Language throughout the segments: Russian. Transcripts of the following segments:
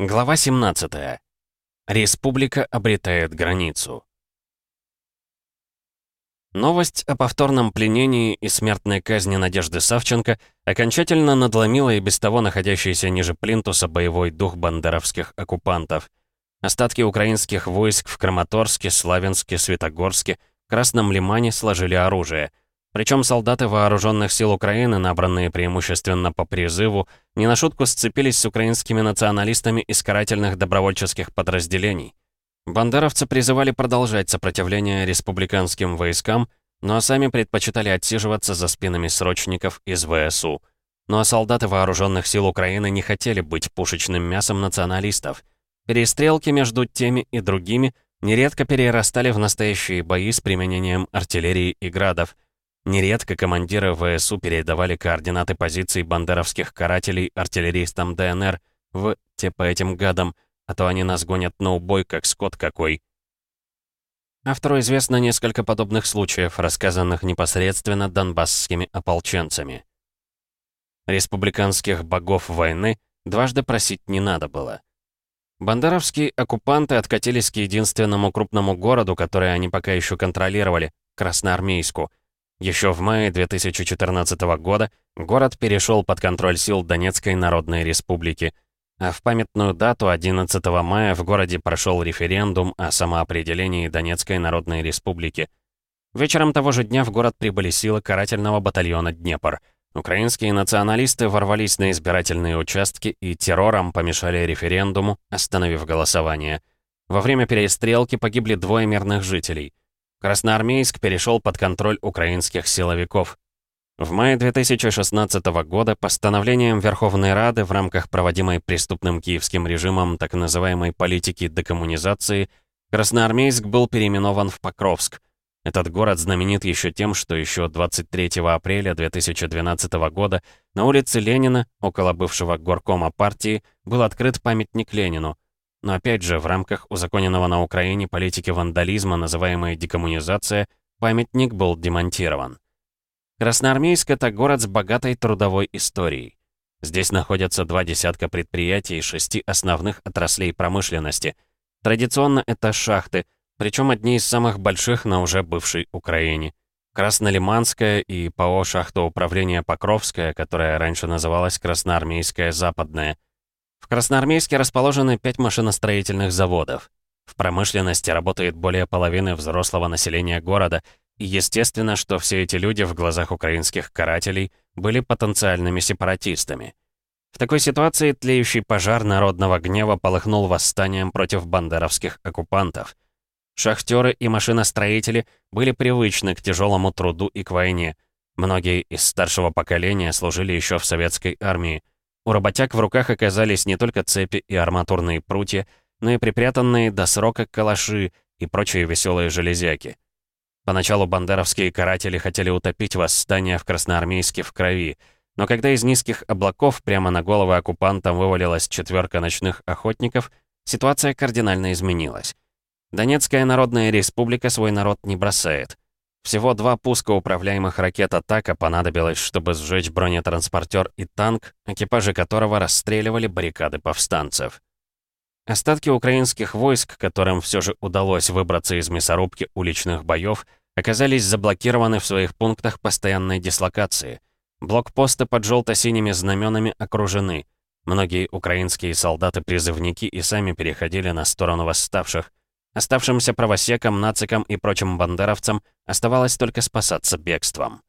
Глава 17. Республика обретает границу. Новость о повторном пленении и смертной казни Надежды Савченко окончательно надломила и без того находящийся ниже Плинтуса боевой дух бандеровских оккупантов. Остатки украинских войск в Краматорске, Славянске, Светогорске, Красном Лимане сложили оружие – причем солдаты вооруженных сил Украины, набранные преимущественно по призыву, не на шутку сцепились с украинскими националистами из карательных добровольческих подразделений. Бандеровцы призывали продолжать сопротивление республиканским войскам, но сами предпочитали отсиживаться за спинами срочников из ВСУ. Ну а солдаты вооруженных сил Украины не хотели быть пушечным мясом националистов. Перестрелки между теми и другими нередко перерастали в настоящие бои с применением артиллерии и градов – Нередко командиры ВСУ передавали координаты позиций бандеровских карателей артиллеристам ДНР в «те по этим гадам», а то они нас гонят на убой, как скот какой. Автору известно несколько подобных случаев, рассказанных непосредственно донбассскими ополченцами. Республиканских богов войны дважды просить не надо было. Бандеровские оккупанты откатились к единственному крупному городу, который они пока еще контролировали — Красноармейску — еще в мае 2014 года город перешел под контроль сил Донецкой Народной Республики, а в памятную дату 11 мая в городе прошел референдум о самоопределении Донецкой Народной Республики. Вечером того же дня в город прибыли силы карательного батальона «Днепр». Украинские националисты ворвались на избирательные участки и террором помешали референдуму, остановив голосование. Во время перестрелки погибли двое мирных жителей — Красноармейск перешел под контроль украинских силовиков. В мае 2016 года постановлением Верховной Рады в рамках проводимой преступным киевским режимом так называемой политики декоммунизации Красноармейск был переименован в Покровск. Этот город знаменит еще тем, что еще 23 апреля 2012 года на улице Ленина, около бывшего горкома партии, был открыт памятник Ленину, но опять же, в рамках узаконенного на Украине политики вандализма, называемой декоммунизация, памятник был демонтирован. Красноармейск — это город с богатой трудовой историей. Здесь находятся два десятка предприятий и шести основных отраслей промышленности. Традиционно это шахты, причем одни из самых больших на уже бывшей Украине. Краснолиманская и ПАО «Шахтоуправление Покровская», которая раньше называлась Красноармейская Западная — в Красноармейске расположены пять машиностроительных заводов. В промышленности работает более половины взрослого населения города, и естественно, что все эти люди в глазах украинских карателей были потенциальными сепаратистами. В такой ситуации тлеющий пожар народного гнева полыхнул восстанием против бандеровских оккупантов. Шахтеры и машиностроители были привычны к тяжелому труду и к войне. Многие из старшего поколения служили еще в советской армии. У работяг в руках оказались не только цепи и арматурные прутья, но и припрятанные до срока калаши и прочие веселые железяки. Поначалу бандеровские каратели хотели утопить восстание в Красноармейске в крови, но когда из низких облаков прямо на головы оккупантам вывалилась четверка ночных охотников, ситуация кардинально изменилась. Донецкая Народная Республика свой народ не бросает. Всего два пуска управляемых ракет «Атака» понадобилось, чтобы сжечь бронетранспортер и танк, экипажи которого расстреливали баррикады повстанцев. Остатки украинских войск, которым все же удалось выбраться из мясорубки уличных боев, оказались заблокированы в своих пунктах постоянной дислокации. Блокпосты под желто-синими знаменами окружены. Многие украинские солдаты-призывники и сами переходили на сторону восставших – Оставшимся правосекам, нацикам и прочим бандеровцам оставалось только спасаться бегством.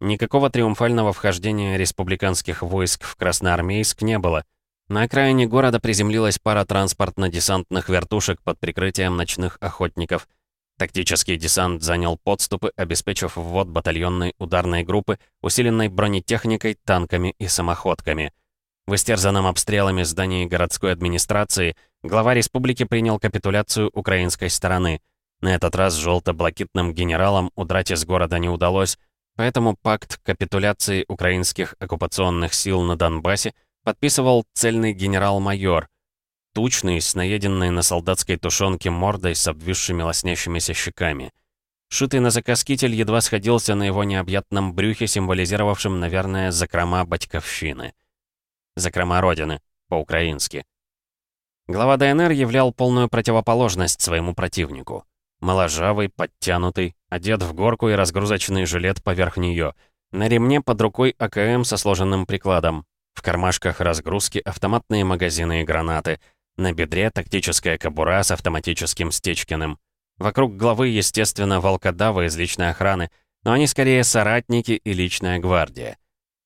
Никакого триумфального вхождения республиканских войск в Красноармейск не было. На окраине города приземлилась пара транспортно-десантных вертушек под прикрытием ночных охотников. Тактический десант занял подступы, обеспечив ввод батальонной ударной группы, усиленной бронетехникой, танками и самоходками. В истерзанном обстрелами здании городской администрации – глава республики принял капитуляцию украинской стороны. На этот раз желто-блакитным генералам удрать из города не удалось, поэтому пакт капитуляции украинских оккупационных сил на Донбассе подписывал цельный генерал-майор, тучный, с наеденной на солдатской тушенке мордой с обвисшими лоснящимися щеками. Шитый на заказ китель едва сходился на его необъятном брюхе, символизировавшем, наверное, закрома батьковщины. Закрома Родины. по-украински. Глава ДНР являл полную противоположность своему противнику. Моложавый, подтянутый, одет в горку и разгрузочный жилет поверх нее. На ремне под рукой АКМ со сложенным прикладом. В кармашках разгрузки автоматные магазины и гранаты. На бедре тактическая кобура с автоматическим Стечкиным. Вокруг главы, естественно, волкодавы из личной охраны, но они скорее соратники и личная гвардия.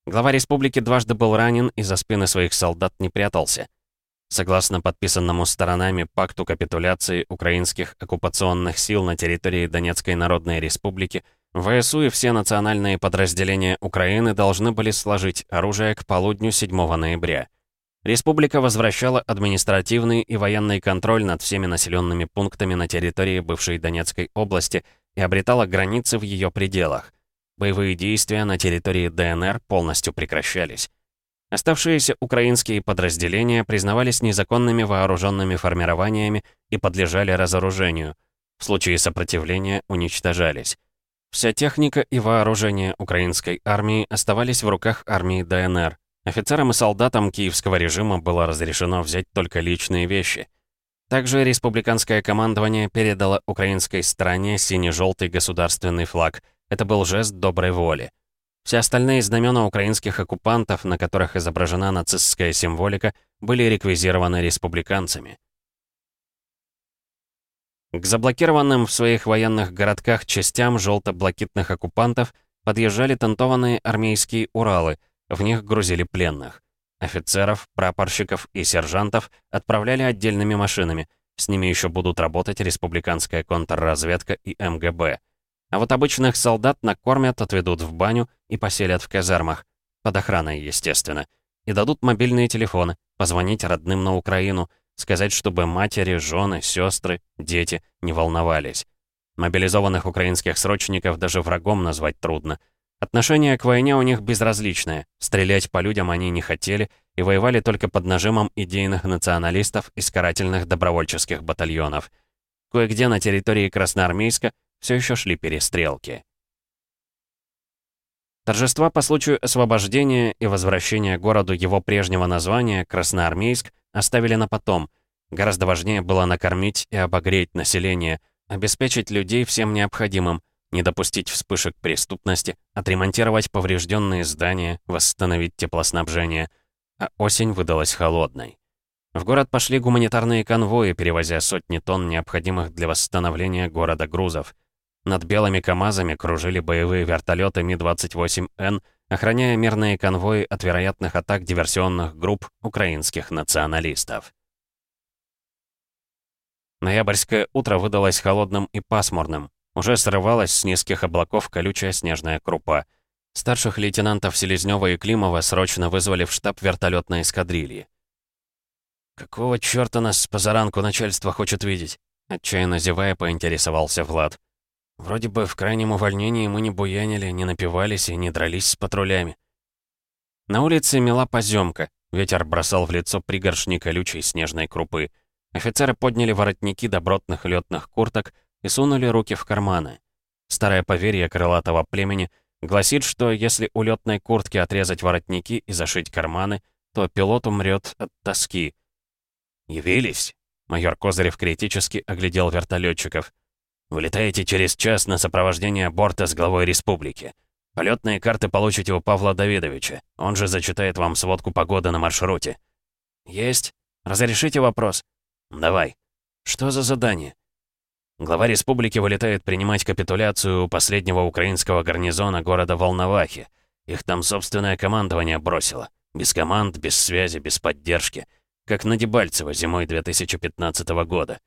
Глава республики дважды был ранен и за спины своих солдат не прятался. Согласно подписанному сторонами пакту капитуляции украинских оккупационных сил на территории Донецкой Народной Республики, ВСУ и все национальные подразделения Украины должны были сложить оружие к полудню 7 ноября. Республика возвращала административный и военный контроль над всеми населенными пунктами на территории бывшей Донецкой области и обретала границы в ее пределах. Боевые действия на территории ДНР полностью прекращались. Оставшиеся украинские подразделения признавались незаконными вооруженными формированиями и подлежали разоружению. В случае сопротивления уничтожались. Вся техника и вооружение украинской армии оставались в руках армии ДНР. Офицерам и солдатам киевского режима было разрешено взять только личные вещи. Также республиканское командование передало украинской стороне сине-желтый государственный флаг, это был жест доброй воли. Все остальные знамена украинских оккупантов, на которых изображена нацистская символика, были реквизированы республиканцами. К заблокированным в своих военных городках частям желто-блокитных оккупантов подъезжали тентованные армейские «Уралы», в них грузили пленных. Офицеров, прапорщиков и сержантов отправляли отдельными машинами, с ними еще будут работать республиканская контрразведка и МГБ. А вот обычных солдат накормят, отведут в баню и поселят в казармах. Под охраной, естественно. И дадут мобильные телефоны, позвонить родным на Украину, сказать, чтобы матери, жены, сестры, дети не волновались. Мобилизованных украинских срочников даже врагом назвать трудно. Отношение к войне у них безразличное. Стрелять по людям они не хотели и воевали только под нажимом идейных националистов из карательных добровольческих батальонов. Кое-где на территории Красноармейска все еще шли перестрелки. Торжества по случаю освобождения и возвращения городу его прежнего названия, Красноармейск, оставили на потом. Гораздо важнее было накормить и обогреть население, обеспечить людей всем необходимым, не допустить вспышек преступности, отремонтировать поврежденные здания, восстановить теплоснабжение. А осень выдалась холодной. В город пошли гуманитарные конвои, перевозя сотни тонн необходимых для восстановления города грузов. Над белыми КАМАЗами кружили боевые вертолеты Ми-28Н, охраняя мирные конвои от вероятных атак диверсионных групп украинских националистов. Ноябрьское утро выдалось холодным и пасмурным. Уже срывалась с низких облаков колючая снежная крупа. Старших лейтенантов Селезнёва и Климова срочно вызвали в штаб вертолетной эскадрильи. «Какого чёрта нас с позаранку начальство хочет видеть?» Отчаянно зевая, поинтересовался Влад. Вроде бы в крайнем увольнении мы не буянили, не напивались и не дрались с патрулями. На улице мела поземка, ветер бросал в лицо пригоршни колючей снежной крупы. Офицеры подняли воротники добротных летных курток и сунули руки в карманы. Старое поверье крылатого племени гласит, что если у летной куртки отрезать воротники и зашить карманы, то пилот умрет от тоски. «Явились?» Майор Козырев критически оглядел вертолетчиков. Вылетаете через час на сопровождение борта с главой республики. Полетные карты получите у Павла Давидовича. Он же зачитает вам сводку погоды на маршруте. Есть. Разрешите вопрос? Давай. Что за задание? Глава республики вылетает принимать капитуляцию у последнего украинского гарнизона города Волновахи. Их там собственное командование бросило. Без команд, без связи, без поддержки. Как на Дебальцево зимой 2015 года.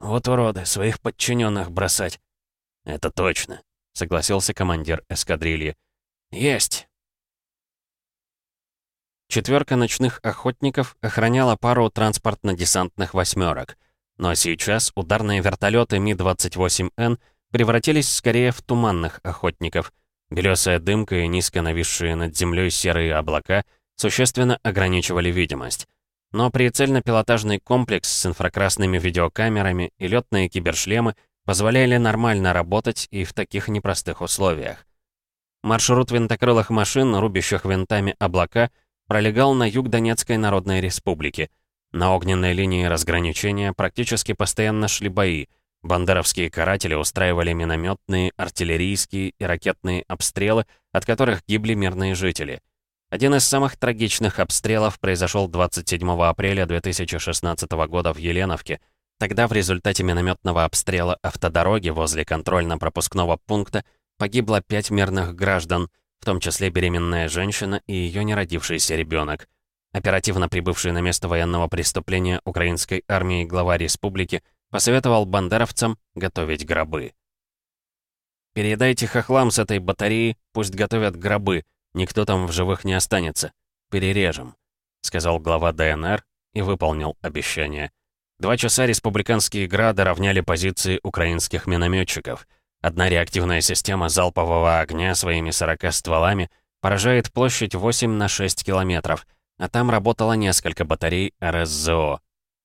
«Вот уроды, своих подчиненных бросать». «Это точно», — согласился командир эскадрильи. «Есть!» Четверка ночных охотников охраняла пару транспортно-десантных восьмерок. Но сейчас ударные вертолеты Ми-28Н превратились скорее в туманных охотников. Белесая дымка и низко нависшие над землей серые облака существенно ограничивали видимость. Но прицельно-пилотажный комплекс с инфракрасными видеокамерами и летные кибершлемы позволяли нормально работать и в таких непростых условиях. Маршрут винтокрылых машин, рубящих винтами облака, пролегал на юг Донецкой Народной Республики. На огненной линии разграничения практически постоянно шли бои. Бандеровские каратели устраивали минометные, артиллерийские и ракетные обстрелы, от которых гибли мирные жители. Один из самых трагичных обстрелов произошел 27 апреля 2016 года в Еленовке. Тогда в результате минометного обстрела автодороги возле контрольно-пропускного пункта погибло пять мирных граждан, в том числе беременная женщина и ее неродившийся ребенок. Оперативно прибывший на место военного преступления украинской армии глава республики посоветовал бандеровцам готовить гробы. «Передайте хохлам с этой батареи, пусть готовят гробы, никто там в живых не останется. Перережем», — сказал глава ДНР и выполнил обещание. Два часа республиканские грады равняли позиции украинских минометчиков. Одна реактивная система залпового огня своими 40 стволами поражает площадь 8 на 6 километров, а там работало несколько батарей РСЗО.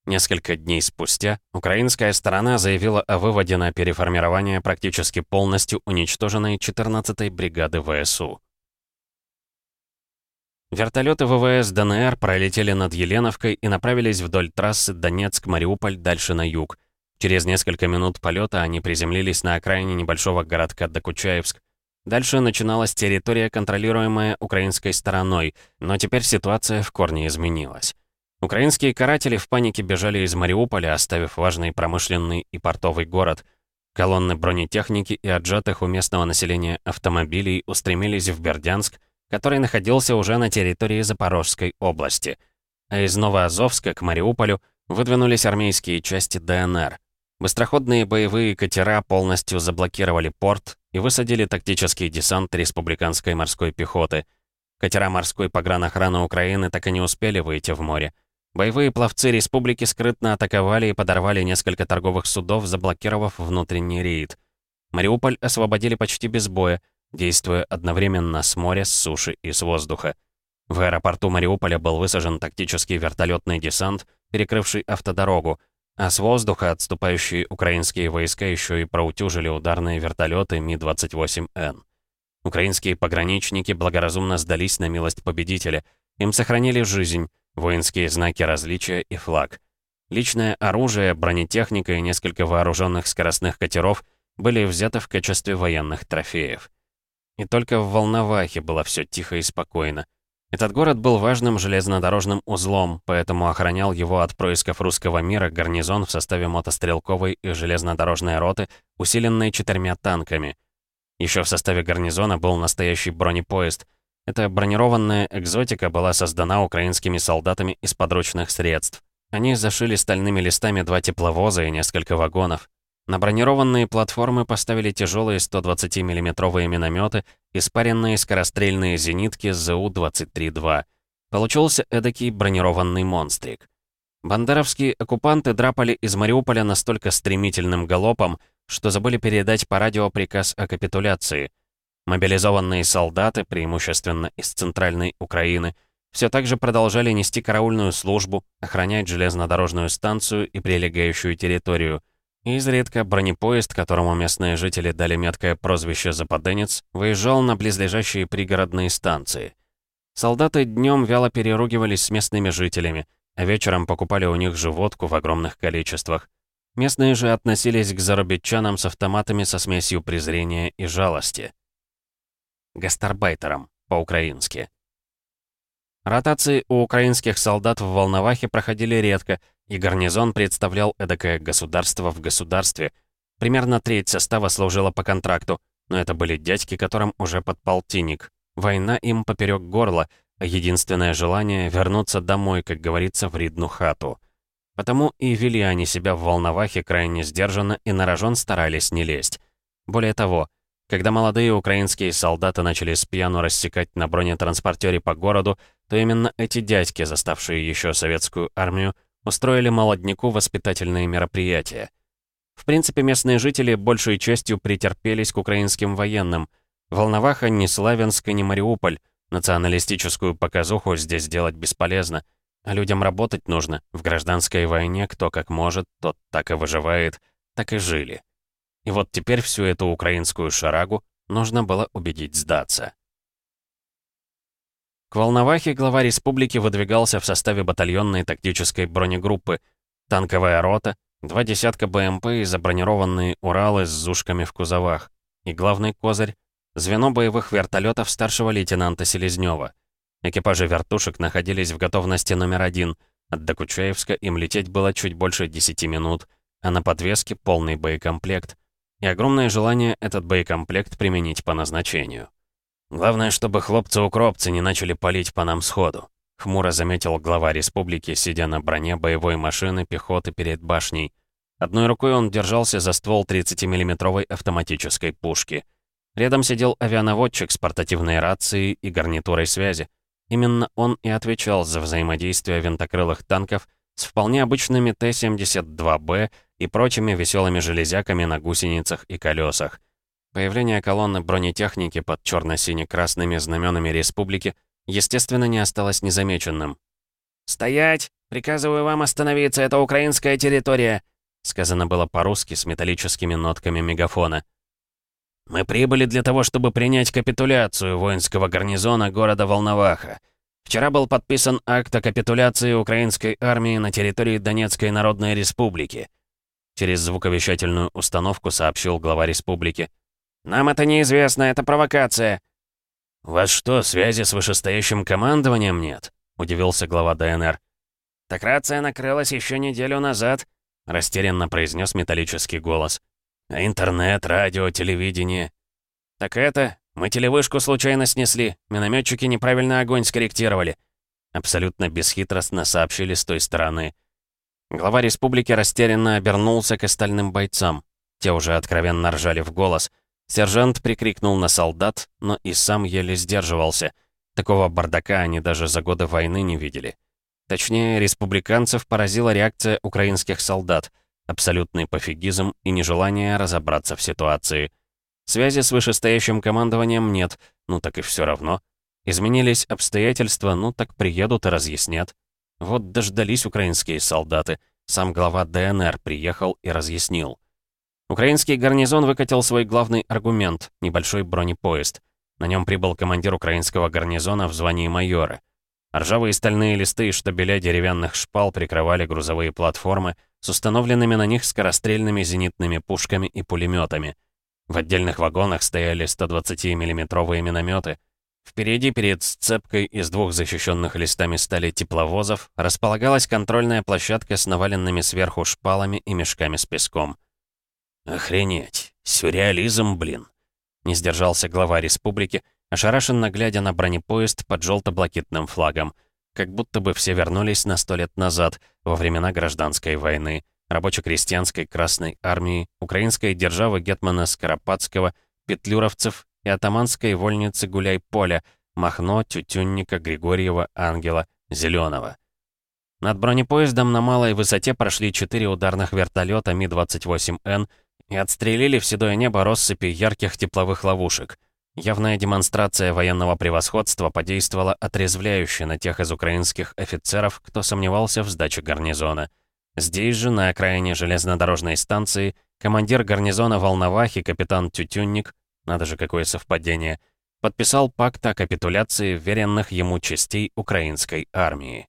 Несколько дней спустя украинская сторона заявила о выводе на переформирование практически полностью уничтоженной 14-й бригады ВСУ. Вертолеты ВВС ДНР пролетели над Еленовкой и направились вдоль трассы Донецк-Мариуполь дальше на юг. Через несколько минут полета они приземлились на окраине небольшого городка Докучаевск. Дальше начиналась территория, контролируемая украинской стороной, но теперь ситуация в корне изменилась. Украинские каратели в панике бежали из Мариуполя, оставив важный промышленный и портовый город. Колонны бронетехники и отжатых у местного населения автомобилей устремились в Бердянск, который находился уже на территории Запорожской области. А из Новоазовска к Мариуполю выдвинулись армейские части ДНР. Быстроходные боевые катера полностью заблокировали порт и высадили тактический десант республиканской морской пехоты. Катера морской погранохраны Украины так и не успели выйти в море. Боевые пловцы республики скрытно атаковали и подорвали несколько торговых судов, заблокировав внутренний рейд. Мариуполь освободили почти без боя, действуя одновременно с моря, с суши и с воздуха. В аэропорту Мариуполя был высажен тактический вертолетный десант, перекрывший автодорогу, а с воздуха отступающие украинские войска еще и проутюжили ударные вертолеты Ми-28Н. Украинские пограничники благоразумно сдались на милость победителя. Им сохранили жизнь, воинские знаки различия и флаг. Личное оружие, бронетехника и несколько вооруженных скоростных катеров были взяты в качестве военных трофеев. И только в Волновахе было все тихо и спокойно. Этот город был важным железнодорожным узлом, поэтому охранял его от происков русского мира гарнизон в составе мотострелковой и железнодорожной роты, усиленной четырьмя танками. Еще в составе гарнизона был настоящий бронепоезд. Эта бронированная экзотика была создана украинскими солдатами из подручных средств. Они зашили стальными листами два тепловоза и несколько вагонов. На бронированные платформы поставили тяжелые 120 миллиметровые минометы и спаренные скорострельные зенитки ЗУ-23-2. Получился эдакий бронированный монстрик. Бандеровские оккупанты драпали из Мариуполя настолько стремительным галопом, что забыли передать по радио приказ о капитуляции. Мобилизованные солдаты, преимущественно из центральной Украины, все так же продолжали нести караульную службу, охранять железнодорожную станцию и прилегающую территорию – Изредка бронепоезд, которому местные жители дали меткое прозвище «Западенец», выезжал на близлежащие пригородные станции. Солдаты днем вяло переругивались с местными жителями, а вечером покупали у них же в огромных количествах. Местные же относились к зарубичанам с автоматами со смесью презрения и жалости. Гастарбайтерам, по-украински. Ротации у украинских солдат в Волновахе проходили редко, и гарнизон представлял эдакое государство в государстве. Примерно треть состава служила по контракту, но это были дядьки, которым уже под полтинник. Война им поперек горла, а единственное желание — вернуться домой, как говорится, в ридну хату. Потому и вели они себя в Волновахе крайне сдержанно и на рожон старались не лезть. Более того, когда молодые украинские солдаты начали с пьяну рассекать на бронетранспортере по городу, то именно эти дядьки, заставшие еще советскую армию, устроили молодняку воспитательные мероприятия. В принципе, местные жители большей частью претерпелись к украинским военным. Волноваха ни Славянск, ни Мариуполь. Националистическую показуху здесь делать бесполезно. А людям работать нужно. В гражданской войне кто как может, тот так и выживает. Так и жили. И вот теперь всю эту украинскую шарагу нужно было убедить сдаться. К Волновахе глава республики выдвигался в составе батальонной тактической бронегруппы, танковая рота, два десятка БМП и забронированные Уралы с зушками в кузовах. И главный козырь — звено боевых вертолетов старшего лейтенанта Селезнева. Экипажи вертушек находились в готовности номер один. От Докучаевска им лететь было чуть больше 10 минут, а на подвеске полный боекомплект. И огромное желание этот боекомплект применить по назначению. «Главное, чтобы хлопцы-укропцы не начали палить по нам сходу», хмуро заметил глава республики, сидя на броне боевой машины пехоты перед башней. Одной рукой он держался за ствол 30-миллиметровой автоматической пушки. Рядом сидел авианаводчик с портативной рацией и гарнитурой связи. Именно он и отвечал за взаимодействие винтокрылых танков с вполне обычными Т-72Б и прочими веселыми железяками на гусеницах и колесах. Появление колонны бронетехники под черно-сине-красными знаменами республики, естественно, не осталось незамеченным. «Стоять! Приказываю вам остановиться, это украинская территория!» Сказано было по-русски с металлическими нотками мегафона. «Мы прибыли для того, чтобы принять капитуляцию воинского гарнизона города Волноваха. Вчера был подписан акт о капитуляции украинской армии на территории Донецкой Народной Республики». Через звуковещательную установку сообщил глава республики. «Нам это неизвестно, это провокация». «У вас что, связи с вышестоящим командованием нет?» — удивился глава ДНР. «Так рация накрылась еще неделю назад», — растерянно произнес металлический голос. «А интернет, радио, телевидение?» «Так это, мы телевышку случайно снесли, минометчики неправильно огонь скорректировали», абсолютно бесхитростно сообщили с той стороны. Глава республики растерянно обернулся к остальным бойцам. Те уже откровенно ржали в голос — Сержант прикрикнул на солдат, но и сам еле сдерживался. Такого бардака они даже за годы войны не видели. Точнее, республиканцев поразила реакция украинских солдат, абсолютный пофигизм и нежелание разобраться в ситуации. Связи с вышестоящим командованием нет, ну так и все равно. Изменились обстоятельства, ну так приедут и разъяснят. Вот дождались украинские солдаты. Сам глава ДНР приехал и разъяснил. Украинский гарнизон выкатил свой главный аргумент — небольшой бронепоезд. На нем прибыл командир украинского гарнизона в звании майора. Ржавые стальные листы и штабеля деревянных шпал прикрывали грузовые платформы с установленными на них скорострельными зенитными пушками и пулеметами. В отдельных вагонах стояли 120 миллиметровые минометы. Впереди, перед сцепкой из двух защищенных листами стали тепловозов, располагалась контрольная площадка с наваленными сверху шпалами и мешками с песком. «Охренеть! Сюрреализм, блин!» Не сдержался глава республики, ошарашенно глядя на бронепоезд под желто-блакитным флагом. Как будто бы все вернулись на сто лет назад, во времена гражданской войны, рабоче-крестьянской Красной Армии, украинской державы Гетмана Скоропадского, петлюровцев и атаманской вольницы Гуляй-Поля, Махно, Тютюнника, Григорьева, Ангела, Зеленого. Над бронепоездом на малой высоте прошли четыре ударных вертолета Ми-28Н и отстрелили в седое небо россыпи ярких тепловых ловушек. Явная демонстрация военного превосходства подействовала отрезвляюще на тех из украинских офицеров, кто сомневался в сдаче гарнизона. Здесь же, на окраине железнодорожной станции, командир гарнизона Волновахи, капитан Тютюнник, надо же какое совпадение, подписал пакт о капитуляции веренных ему частей украинской армии.